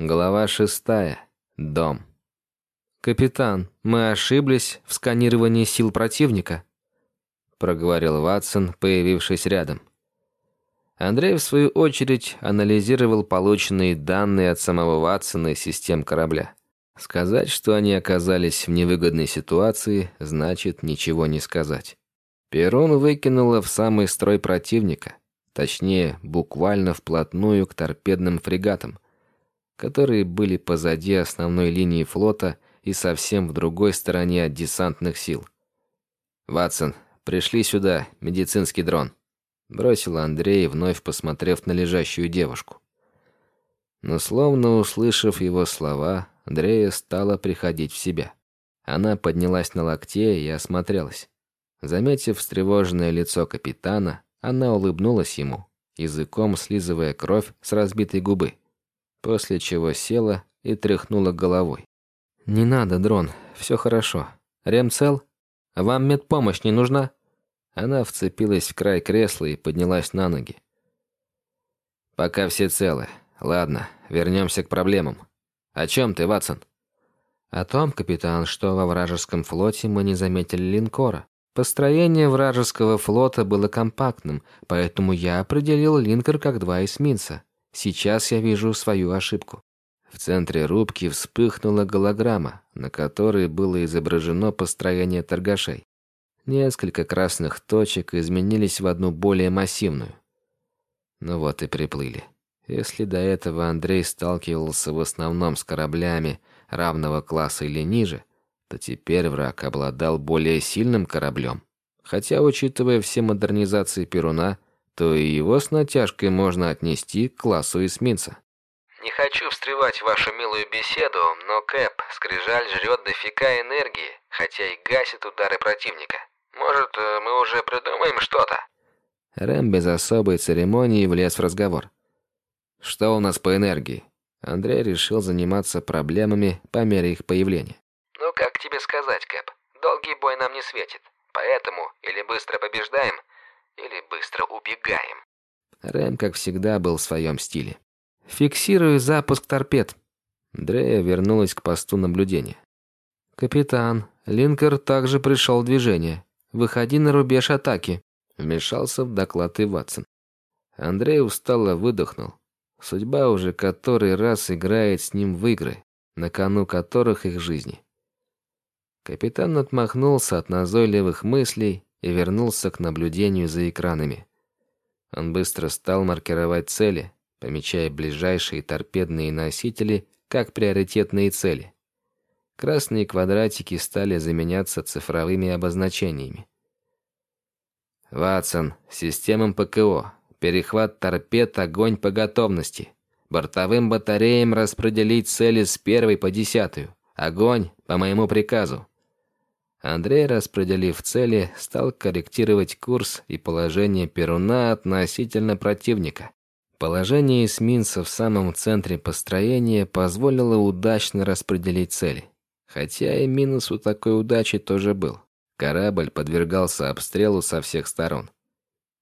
Глава шестая. Дом. «Капитан, мы ошиблись в сканировании сил противника», проговорил Ватсон, появившись рядом. Андрей, в свою очередь, анализировал полученные данные от самого Ватсона и систем корабля. Сказать, что они оказались в невыгодной ситуации, значит ничего не сказать. Перун выкинула в самый строй противника, точнее, буквально вплотную к торпедным фрегатам – которые были позади основной линии флота и совсем в другой стороне от десантных сил. «Ватсон, пришли сюда, медицинский дрон», — бросил Андрей, вновь посмотрев на лежащую девушку. Но словно услышав его слова, Андрея стала приходить в себя. Она поднялась на локте и осмотрелась. Заметив встревоженное лицо капитана, она улыбнулась ему, языком слизывая кровь с разбитой губы после чего села и тряхнула головой. «Не надо, дрон, все хорошо. Рем цел? Вам медпомощь не нужна?» Она вцепилась в край кресла и поднялась на ноги. «Пока все целы. Ладно, вернемся к проблемам. О чем ты, Ватсон?» «О том, капитан, что во вражеском флоте мы не заметили линкора. Построение вражеского флота было компактным, поэтому я определил линкор как два эсминца. Сейчас я вижу свою ошибку. В центре рубки вспыхнула голограмма, на которой было изображено построение торгашей. Несколько красных точек изменились в одну более массивную. Ну вот и приплыли. Если до этого Андрей сталкивался в основном с кораблями равного класса или ниже, то теперь враг обладал более сильным кораблем. Хотя, учитывая все модернизации Перуна, то и его с натяжкой можно отнести к классу эсминца. «Не хочу встревать в вашу милую беседу, но Кэп, скрижаль жрет дофига энергии, хотя и гасит удары противника. Может, э, мы уже придумаем что-то?» Рэм без особой церемонии влез в разговор. «Что у нас по энергии?» Андрей решил заниматься проблемами по мере их появления. «Ну как тебе сказать, Кэп? Долгий бой нам не светит. Поэтому или быстро побеждаем, или быстро убегаем. Рэм, как всегда, был в своем стиле. «Фиксирую запуск торпед». Дрея вернулась к посту наблюдения. «Капитан, линкер также пришел в движение. Выходи на рубеж атаки», — вмешался в доклад и Ватсон. Андрей устало выдохнул. Судьба уже который раз играет с ним в игры, на кону которых их жизни. Капитан отмахнулся от назойливых мыслей и вернулся к наблюдению за экранами. Он быстро стал маркировать цели, помечая ближайшие торпедные носители как приоритетные цели. Красные квадратики стали заменяться цифровыми обозначениями. «Ватсон, системам ПКО. Перехват торпед, огонь по готовности. Бортовым батареям распределить цели с первой по десятую. Огонь по моему приказу. Андрей, распределив цели, стал корректировать курс и положение Перуна относительно противника. Положение эсминца в самом центре построения позволило удачно распределить цели. Хотя и минус у такой удачи тоже был. Корабль подвергался обстрелу со всех сторон.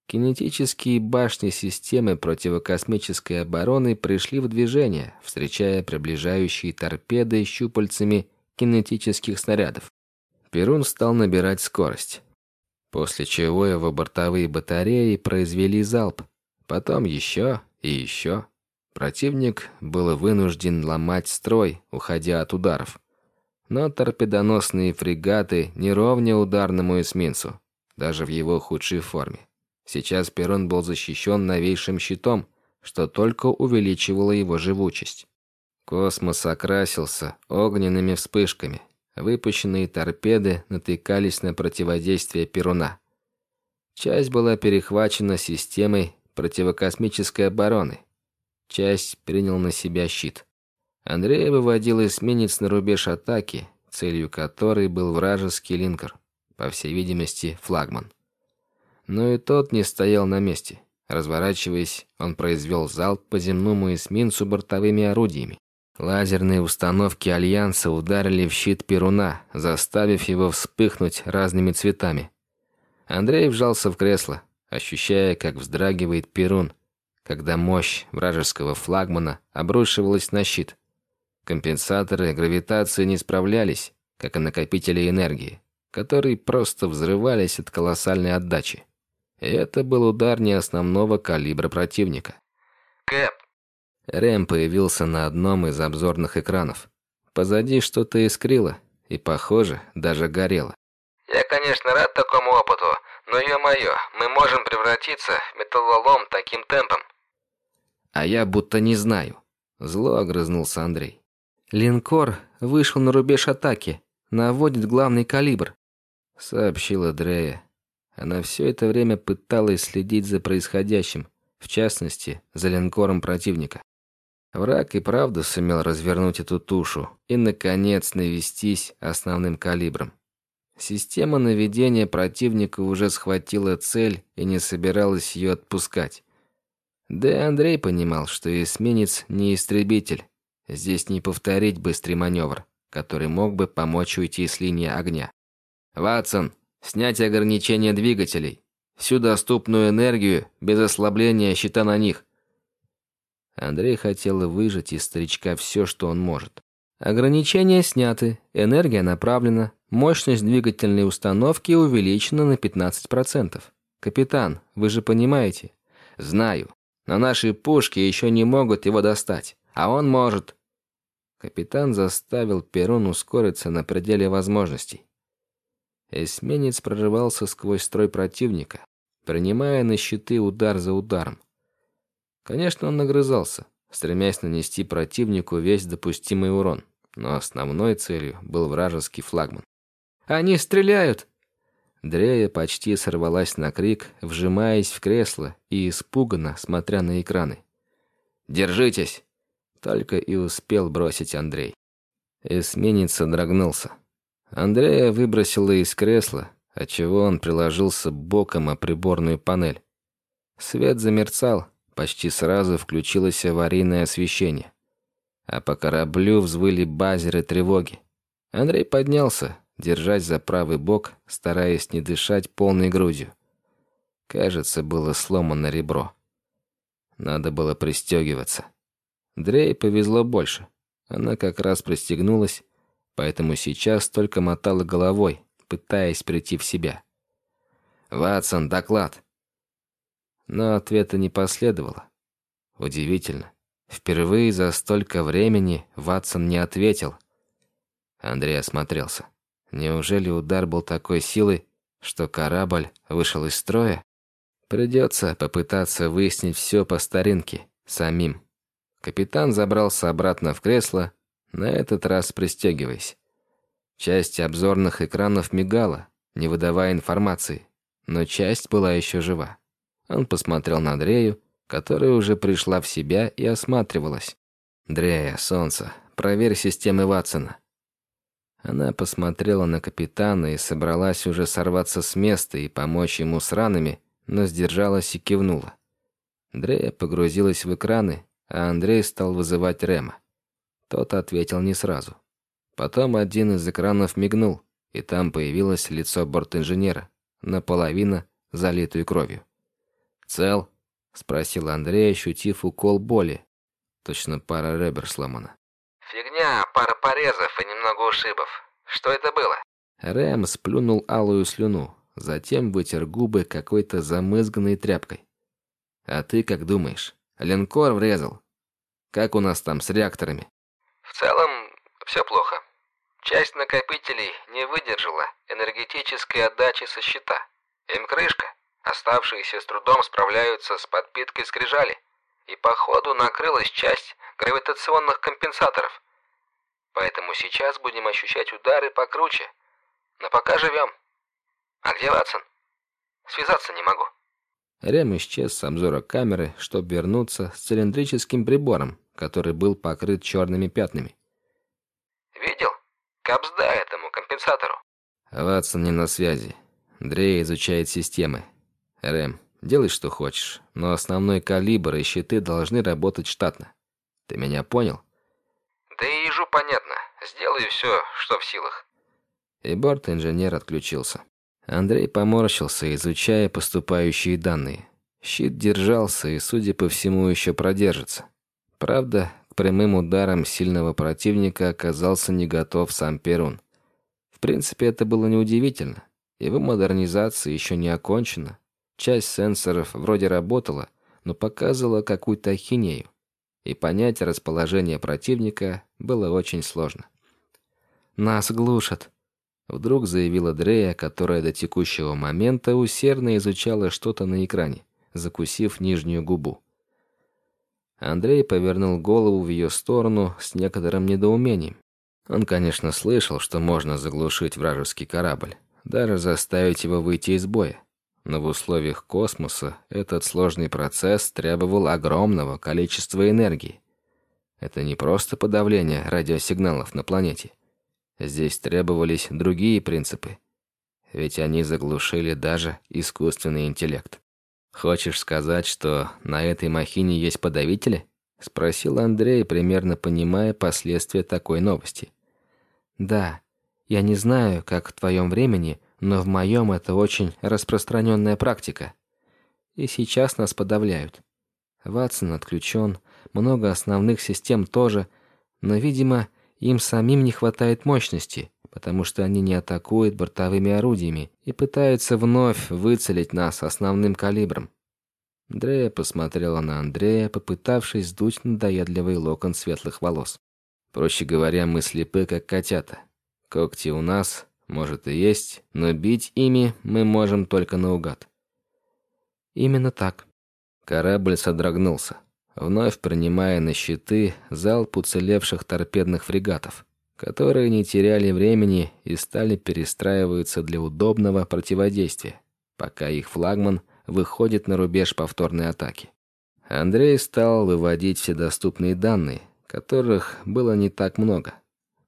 Кинетические башни системы противокосмической обороны пришли в движение, встречая приближающие торпеды щупальцами кинетических снарядов. Перун стал набирать скорость. После чего его бортовые батареи произвели залп. Потом еще и еще. Противник был вынужден ломать строй, уходя от ударов. Но торпедоносные фрегаты не ровня ударному эсминцу, даже в его худшей форме. Сейчас Перун был защищен новейшим щитом, что только увеличивало его живучесть. Космос окрасился огненными вспышками, Выпущенные торпеды натыкались на противодействие Перуна. Часть была перехвачена системой противокосмической обороны. Часть принял на себя щит. Андрей выводил эсминец на рубеж атаки, целью которой был вражеский линкор, по всей видимости, флагман. Но и тот не стоял на месте. Разворачиваясь, он произвел залп по земному эсминцу бортовыми орудиями. Лазерные установки Альянса ударили в щит Перуна, заставив его вспыхнуть разными цветами. Андрей вжался в кресло, ощущая, как вздрагивает Перун, когда мощь вражеского флагмана обрушивалась на щит. Компенсаторы гравитации не справлялись, как и накопители энергии, которые просто взрывались от колоссальной отдачи. И это был удар не основного калибра противника. «Кэп!» Рэм появился на одном из обзорных экранов. Позади что-то искрило, и, похоже, даже горело. «Я, конечно, рад такому опыту, но, ё-моё, мы можем превратиться в металлолом таким темпом». «А я будто не знаю», — зло огрызнулся Андрей. «Линкор вышел на рубеж атаки, наводит главный калибр», — сообщила Дрея. Она все это время пыталась следить за происходящим, в частности, за линкором противника. Враг и правда сумел развернуть эту тушу и, наконец, навестись основным калибром. Система наведения противника уже схватила цель и не собиралась ее отпускать. Да и Андрей понимал, что эсминец не истребитель. Здесь не повторить быстрый маневр, который мог бы помочь уйти с линии огня. «Ватсон, снять ограничения двигателей. Всю доступную энергию без ослабления щита на них. Андрей хотел выжать из старичка все, что он может. Ограничения сняты, энергия направлена, мощность двигательной установки увеличена на 15%. Капитан, вы же понимаете? Знаю. Но наши пушки еще не могут его достать. А он может. Капитан заставил Перун ускориться на пределе возможностей. Эсминец прорывался сквозь строй противника, принимая на щиты удар за ударом. Конечно, он нагрызался, стремясь нанести противнику весь допустимый урон, но основной целью был вражеский флагман. «Они стреляют!» Дрея почти сорвалась на крик, вжимаясь в кресло и испуганно смотря на экраны. «Держитесь!» Только и успел бросить Андрей. Эсминец дрогнулся. Андрея выбросило из кресла, отчего он приложился боком о приборную панель. Свет замерцал, Почти сразу включилось аварийное освещение. А по кораблю взвыли базеры тревоги. Андрей поднялся, держась за правый бок, стараясь не дышать полной грудью. Кажется, было сломано ребро. Надо было пристегиваться. Дрей повезло больше. Она как раз пристегнулась, поэтому сейчас только мотала головой, пытаясь прийти в себя. «Ватсон, доклад!» Но ответа не последовало. Удивительно. Впервые за столько времени Ватсон не ответил. Андрей осмотрелся. Неужели удар был такой силы, что корабль вышел из строя? Придется попытаться выяснить все по старинке, самим. Капитан забрался обратно в кресло, на этот раз пристегиваясь. Часть обзорных экранов мигала, не выдавая информации, но часть была еще жива. Он посмотрел на Дрею, которая уже пришла в себя и осматривалась. «Дрея, солнце, проверь системы Ватсона». Она посмотрела на капитана и собралась уже сорваться с места и помочь ему с ранами, но сдержалась и кивнула. Дрея погрузилась в экраны, а Андрей стал вызывать Рема. Тот ответил не сразу. Потом один из экранов мигнул, и там появилось лицо бортинженера, наполовину залитую кровью. «Цел?» — спросил Андрей, ощутив укол боли. Точно пара ребер сломана. «Фигня, пара порезов и немного ушибов. Что это было?» Рэм сплюнул алую слюну, затем вытер губы какой-то замызганной тряпкой. «А ты как думаешь? Линкор врезал? Как у нас там с реакторами?» «В целом, все плохо. Часть накопителей не выдержала энергетической отдачи со счета. Им крышка. Оставшиеся с трудом справляются с подпиткой скрижали, и по ходу накрылась часть гравитационных компенсаторов. Поэтому сейчас будем ощущать удары покруче. Но пока живем. А где Ватсон? Связаться не могу. Рем исчез с обзора камеры, чтобы вернуться с цилиндрическим прибором, который был покрыт черными пятнами. Видел? Капсда этому компенсатору. Ватсон не на связи. Дрей изучает системы. Рэм, делай что хочешь, но основной калибр и щиты должны работать штатно. Ты меня понял? Да и ежу понятно. Сделаю все, что в силах. И борт-инженер отключился. Андрей поморщился, изучая поступающие данные. Щит держался и, судя по всему, еще продержится. Правда, к прямым ударам сильного противника оказался не готов сам Перун. В принципе, это было неудивительно. Его модернизация еще не окончена. Часть сенсоров вроде работала, но показывала какую-то ахинею. И понять расположение противника было очень сложно. «Нас глушат», — вдруг заявила Дрея, которая до текущего момента усердно изучала что-то на экране, закусив нижнюю губу. Андрей повернул голову в ее сторону с некоторым недоумением. Он, конечно, слышал, что можно заглушить вражеский корабль, даже заставить его выйти из боя. Но в условиях космоса этот сложный процесс требовал огромного количества энергии. Это не просто подавление радиосигналов на планете. Здесь требовались другие принципы. Ведь они заглушили даже искусственный интеллект. «Хочешь сказать, что на этой махине есть подавители?» — спросил Андрей, примерно понимая последствия такой новости. «Да, я не знаю, как в твоем времени, но в моем это очень распространенная практика. И сейчас нас подавляют. Ватсон отключен, много основных систем тоже, но, видимо, им самим не хватает мощности, потому что они не атакуют бортовыми орудиями и пытаются вновь выцелить нас основным калибром. Дрея посмотрела на Андрея, попытавшись сдуть надоедливый локон светлых волос. Проще говоря, мы слепы, как котята. Когти у нас, может, и есть, но бить ими мы можем только наугад. Именно так. Корабль содрогнулся, вновь принимая на щиты залп уцелевших торпедных фрегатов которые не теряли времени и стали перестраиваться для удобного противодействия, пока их флагман выходит на рубеж повторной атаки. Андрей стал выводить все доступные данные, которых было не так много.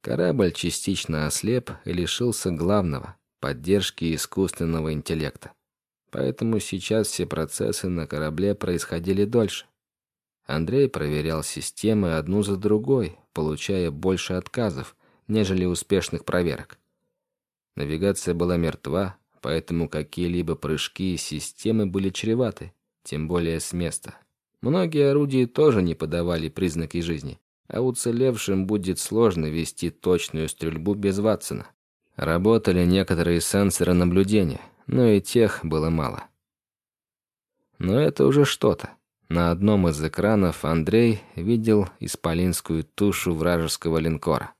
Корабль частично ослеп и лишился главного – поддержки искусственного интеллекта. Поэтому сейчас все процессы на корабле происходили дольше. Андрей проверял системы одну за другой, получая больше отказов, нежели успешных проверок. Навигация была мертва, поэтому какие-либо прыжки из системы были чреваты, тем более с места. Многие орудия тоже не подавали признаки жизни, а уцелевшим будет сложно вести точную стрельбу без Ватсона. Работали некоторые сенсоры наблюдения, но и тех было мало. Но это уже что-то. На одном из экранов Андрей видел исполинскую тушу вражеского линкора.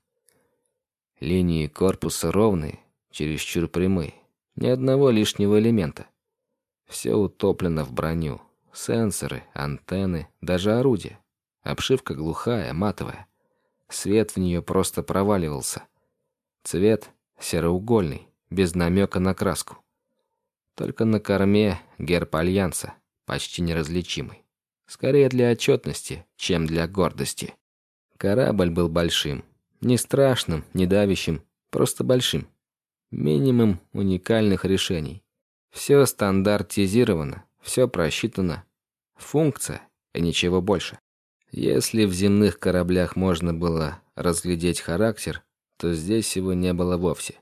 Линии корпуса ровные, чересчур прямые. Ни одного лишнего элемента. Все утоплено в броню. Сенсоры, антенны, даже орудия. Обшивка глухая, матовая. Свет в нее просто проваливался. Цвет сероугольный, без намека на краску. Только на корме герб Альянса, почти неразличимый. Скорее для отчетности, чем для гордости. Корабль был большим, не страшным, не давящим, просто большим. Минимум уникальных решений. Все стандартизировано, все просчитано. Функция и ничего больше. Если в земных кораблях можно было разглядеть характер, то здесь его не было вовсе.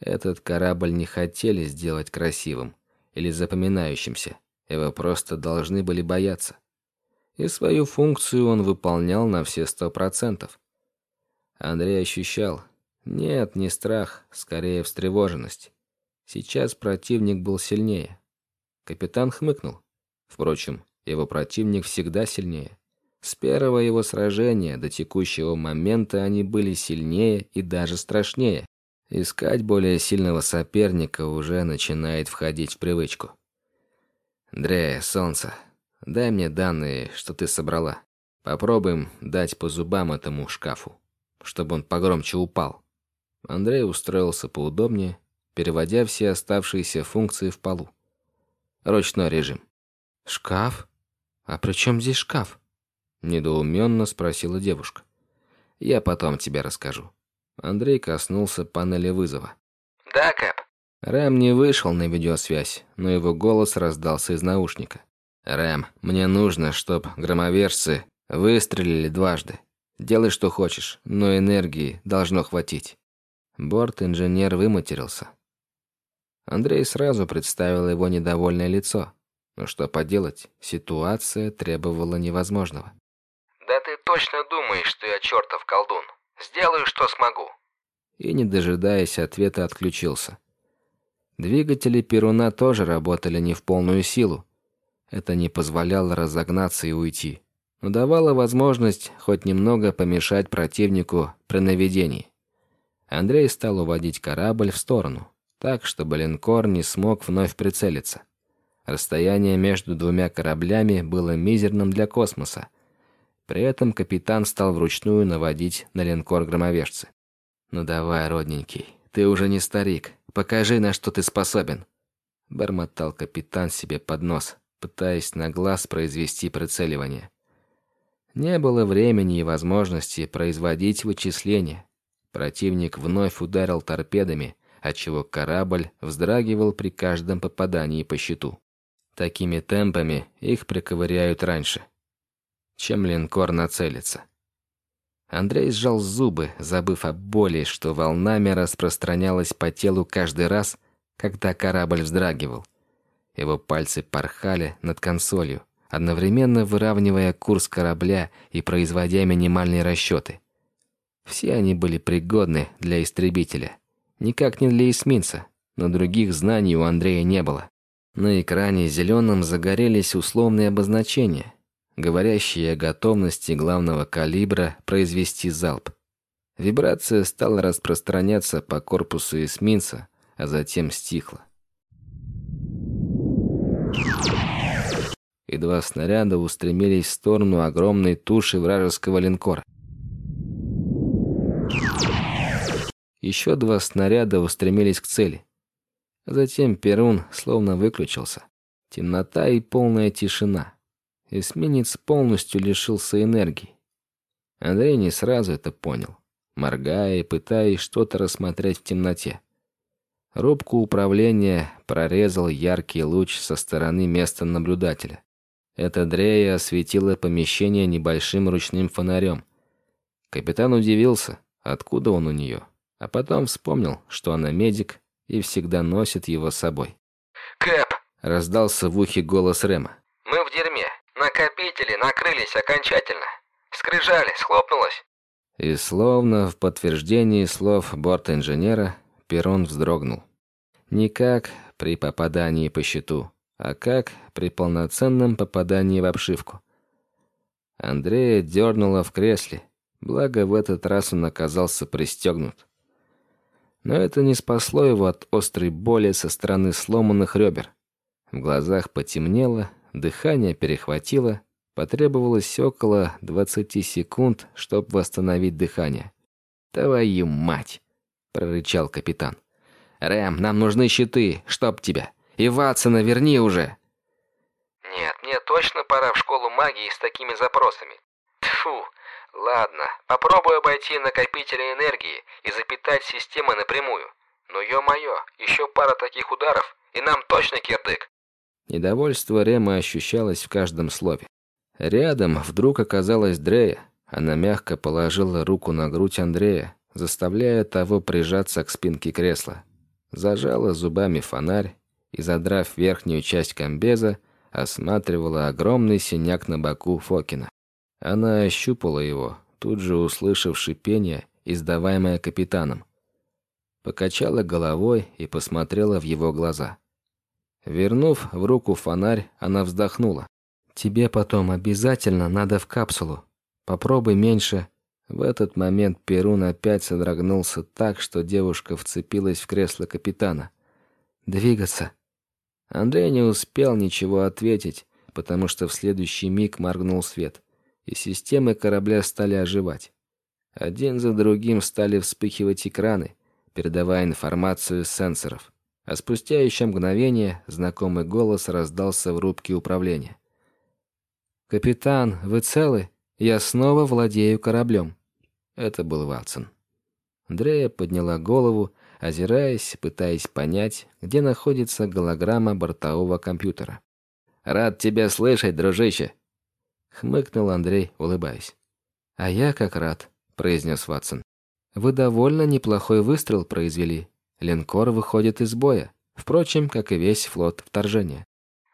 Этот корабль не хотели сделать красивым или запоминающимся. Его просто должны были бояться. И свою функцию он выполнял на все сто процентов. Андрей ощущал. Нет, не страх, скорее встревоженность. Сейчас противник был сильнее. Капитан хмыкнул. Впрочем, его противник всегда сильнее. С первого его сражения до текущего момента они были сильнее и даже страшнее. Искать более сильного соперника уже начинает входить в привычку. «Дрея, солнце, дай мне данные, что ты собрала. Попробуем дать по зубам этому шкафу» чтобы он погромче упал. Андрей устроился поудобнее, переводя все оставшиеся функции в полу. Ручной режим. «Шкаф? А при чем здесь шкаф?» Недоуменно спросила девушка. «Я потом тебе расскажу». Андрей коснулся панели вызова. «Да, Кэп?» Рэм не вышел на видеосвязь, но его голос раздался из наушника. «Рэм, мне нужно, чтоб громовержцы выстрелили дважды. Делай, что хочешь, но энергии должно хватить». Борт-инженер выматерился. Андрей сразу представил его недовольное лицо. Но что поделать, ситуация требовала невозможного. «Да ты точно думаешь, что я чертов колдун? Сделаю, что смогу». И, не дожидаясь ответа, отключился. Двигатели Перуна тоже работали не в полную силу. Это не позволяло разогнаться и уйти, но давало возможность хоть немного помешать противнику при наведении. Андрей стал уводить корабль в сторону, так, чтобы линкор не смог вновь прицелиться. Расстояние между двумя кораблями было мизерным для космоса. При этом капитан стал вручную наводить на линкор громовержцы. «Ну давай, родненький, ты уже не старик. Покажи, на что ты способен!» Бормотал капитан себе под нос, пытаясь на глаз произвести прицеливание. Не было времени и возможности производить вычисления. Противник вновь ударил торпедами, отчего корабль вздрагивал при каждом попадании по щиту. Такими темпами их приковыряют раньше, чем линкор нацелится. Андрей сжал зубы, забыв о боли, что волнами распространялась по телу каждый раз, когда корабль вздрагивал. Его пальцы порхали над консолью, одновременно выравнивая курс корабля и производя минимальные расчеты. Все они были пригодны для истребителя. Никак не для эсминца, но других знаний у Андрея не было. На экране зеленым загорелись условные обозначения, говорящие о готовности главного калибра произвести залп. Вибрация стала распространяться по корпусу эсминца, а затем стихла. И два снаряда устремились в сторону огромной туши вражеского линкора. Еще два снаряда устремились к цели. Затем Перун словно выключился. Темнота и полная тишина. Эсминец полностью лишился энергии. Андрей не сразу это понял, моргая и пытаясь что-то рассмотреть в темноте. Рубку управления прорезал яркий луч со стороны места наблюдателя. Эта дрея осветила помещение небольшим ручным фонарем. Капитан удивился, откуда он у нее, а потом вспомнил, что она медик и всегда носит его с собой. «Кэп!» — раздался в ухе голос Рема. «Мы в дерьме. Накопители накрылись окончательно. Скрижали, схлопнулось». И словно в подтверждении слов борт-инженера, Перрон вздрогнул. Не как при попадании по щиту, а как при полноценном попадании в обшивку. Андрея дернуло в кресле, благо в этот раз он оказался пристегнут. Но это не спасло его от острой боли со стороны сломанных ребер. В глазах потемнело, дыхание перехватило, потребовалось около 20 секунд, чтобы восстановить дыхание. «Твою мать!» — прорычал капитан. «Рэм, нам нужны щиты, чтоб тебя! И Ватсона верни уже!» «Нет, мне точно пора в школу магии с такими запросами. Тьфу, Ладно, попробую обойти накопители энергии и запитать системы напрямую. Но ё-моё, еще пара таких ударов, и нам точно кирдык. Недовольство Рема ощущалось в каждом слове. Рядом вдруг оказалась Дрея. Она мягко положила руку на грудь Андрея, заставляя того прижаться к спинке кресла. Зажала зубами фонарь и, задрав верхнюю часть комбеза, осматривала огромный синяк на боку Фокина. Она ощупала его, тут же услышав шипение, издаваемое капитаном. Покачала головой и посмотрела в его глаза. Вернув в руку фонарь, она вздохнула. «Тебе потом обязательно надо в капсулу. Попробуй меньше». В этот момент Перун опять содрогнулся так, что девушка вцепилась в кресло капитана. «Двигаться». Андрей не успел ничего ответить, потому что в следующий миг моргнул свет и системы корабля стали оживать. Один за другим стали вспыхивать экраны, передавая информацию с сенсоров. А спустя еще мгновение знакомый голос раздался в рубке управления. «Капитан, вы целы? Я снова владею кораблем». Это был Ватсон. Андрея подняла голову, озираясь, пытаясь понять, где находится голограмма бортового компьютера. «Рад тебя слышать, дружище!» Хмыкнул Андрей, улыбаясь. «А я как рад», — произнес Ватсон. «Вы довольно неплохой выстрел произвели. Линкор выходит из боя. Впрочем, как и весь флот вторжения».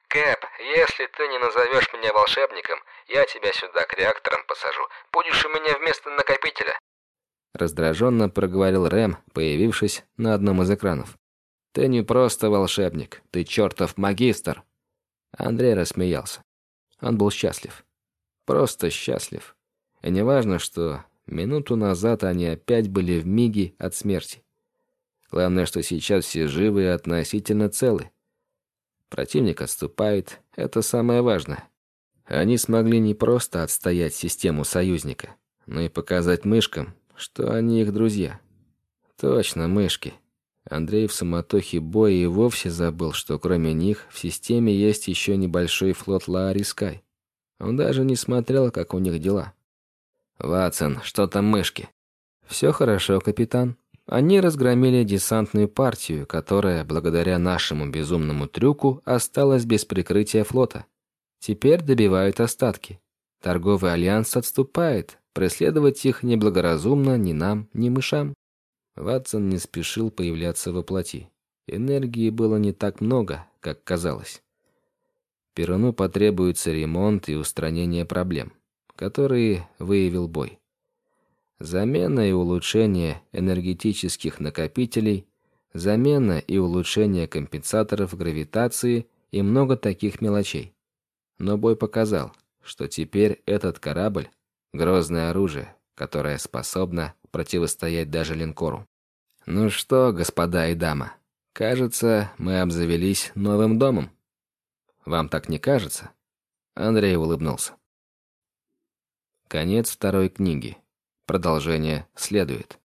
«Кэп, если ты не назовешь меня волшебником, Я тебя сюда к реакторам посажу. Будешь у меня вместо накопителя». Раздраженно проговорил Рэм, появившись на одном из экранов. «Ты не просто волшебник, ты чертов магистр!» Андрей рассмеялся. Он был счастлив. Просто счастлив. И неважно, что минуту назад они опять были в миге от смерти. Главное, что сейчас все живы и относительно целы. Противник отступает, это самое важное. Они смогли не просто отстоять систему союзника, но и показать мышкам, что они их друзья. Точно, мышки. Андрей в суматохе боя и вовсе забыл, что кроме них в системе есть еще небольшой флот Лаари Скай. Он даже не смотрел, как у них дела. «Ватсон, что там мышки?» «Все хорошо, капитан. Они разгромили десантную партию, которая, благодаря нашему безумному трюку, осталась без прикрытия флота. Теперь добивают остатки. Торговый альянс отступает. Преследовать их неблагоразумно ни нам, ни мышам. Ватсон не спешил появляться во плоти. Энергии было не так много, как казалось. Перуну потребуется ремонт и устранение проблем, которые выявил бой. Замена и улучшение энергетических накопителей, замена и улучшение компенсаторов гравитации и много таких мелочей. Но бой показал, что теперь этот корабль — грозное оружие, которое способно противостоять даже линкору. Ну что, господа и дама, кажется, мы обзавелись новым домом. Вам так не кажется? Андрей улыбнулся. Конец второй книги. Продолжение следует.